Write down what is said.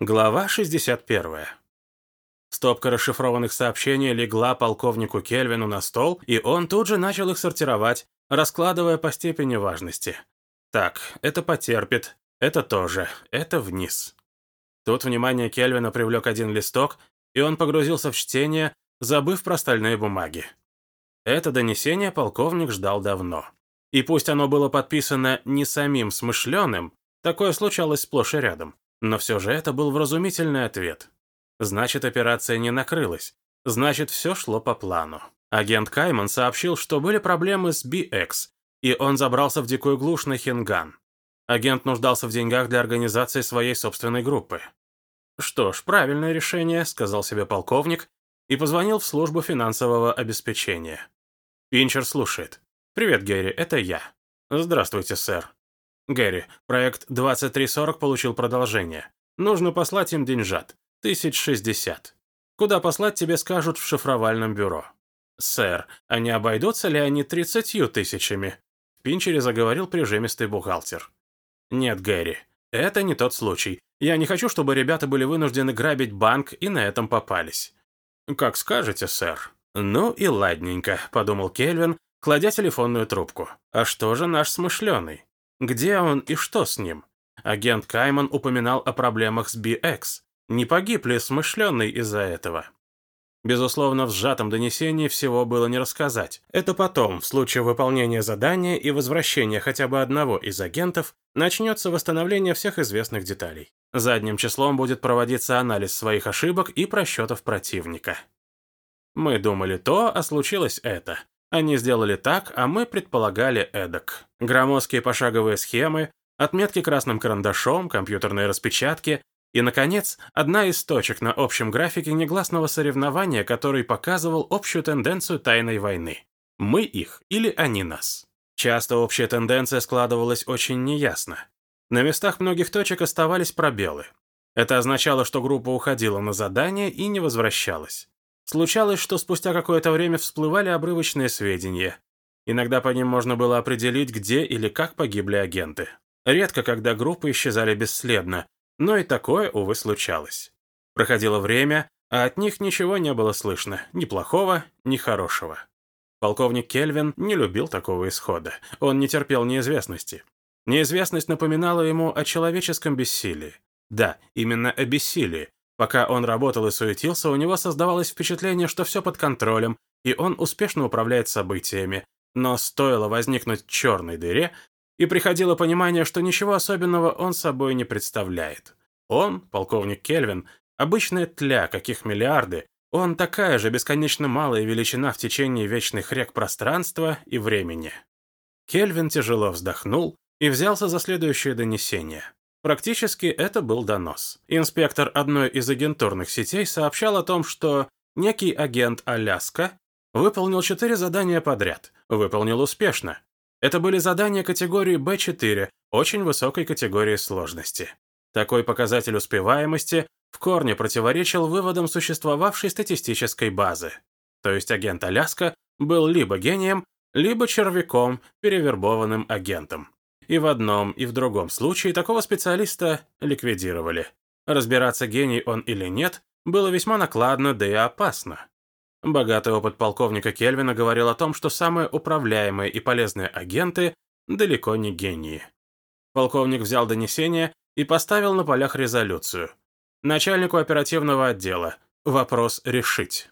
Глава 61. Стопка расшифрованных сообщений легла полковнику Кельвину на стол, и он тут же начал их сортировать, раскладывая по степени важности. Так, это потерпит, это тоже, это вниз. Тут внимание Кельвина привлек один листок, и он погрузился в чтение, забыв про остальные бумаги. Это донесение полковник ждал давно. И пусть оно было подписано не самим смышленым, такое случалось сплошь и рядом, но все же это был вразумительный ответ. Значит, операция не накрылась. Значит, все шло по плану. Агент Кайман сообщил, что были проблемы с BX, и он забрался в дикую глушь на Хинган. Агент нуждался в деньгах для организации своей собственной группы. «Что ж, правильное решение», — сказал себе полковник, и позвонил в службу финансового обеспечения. Пинчер слушает. «Привет, Герри, это я». «Здравствуйте, сэр». Гэри, проект 2340 получил продолжение. Нужно послать им деньжат. Тысяч шестьдесят. Куда послать, тебе скажут в шифровальном бюро. Сэр, а не обойдутся ли они тридцатью тысячами? В Пинчере заговорил прижимистый бухгалтер. Нет, Гэри, это не тот случай. Я не хочу, чтобы ребята были вынуждены грабить банк и на этом попались. Как скажете, сэр. Ну и ладненько, подумал Кельвин, кладя телефонную трубку. А что же наш смышленый? Где он и что с ним? Агент Кайман упоминал о проблемах с BX. Не погиб ли смышленный из-за этого? Безусловно, в сжатом донесении всего было не рассказать. Это потом, в случае выполнения задания и возвращения хотя бы одного из агентов, начнется восстановление всех известных деталей. Задним числом будет проводиться анализ своих ошибок и просчетов противника. Мы думали то, а случилось это. Они сделали так, а мы предполагали эдак. Громоздкие пошаговые схемы, отметки красным карандашом, компьютерные распечатки и, наконец, одна из точек на общем графике негласного соревнования, который показывал общую тенденцию тайной войны. Мы их или они нас. Часто общая тенденция складывалась очень неясно. На местах многих точек оставались пробелы. Это означало, что группа уходила на задание и не возвращалась. Случалось, что спустя какое-то время всплывали обрывочные сведения. Иногда по ним можно было определить, где или как погибли агенты. Редко, когда группы исчезали бесследно, но и такое, увы, случалось. Проходило время, а от них ничего не было слышно, ни плохого, ни хорошего. Полковник Кельвин не любил такого исхода, он не терпел неизвестности. Неизвестность напоминала ему о человеческом бессилии. Да, именно о бессилии, Пока он работал и суетился, у него создавалось впечатление, что все под контролем, и он успешно управляет событиями. Но стоило возникнуть черной дыре, и приходило понимание, что ничего особенного он собой не представляет. Он, полковник Кельвин, обычная тля, каких миллиарды, он такая же бесконечно малая величина в течение вечных рек пространства и времени. Кельвин тяжело вздохнул и взялся за следующее донесение. Практически это был донос. Инспектор одной из агентурных сетей сообщал о том, что некий агент Аляска выполнил четыре задания подряд. Выполнил успешно. Это были задания категории B4, очень высокой категории сложности. Такой показатель успеваемости в корне противоречил выводам существовавшей статистической базы. То есть агент Аляска был либо гением, либо червяком, перевербованным агентом. И в одном, и в другом случае такого специалиста ликвидировали. Разбираться, гений он или нет, было весьма накладно, да и опасно. Богатый опыт полковника Кельвина говорил о том, что самые управляемые и полезные агенты далеко не гении. Полковник взял донесение и поставил на полях резолюцию. Начальнику оперативного отдела. Вопрос решить.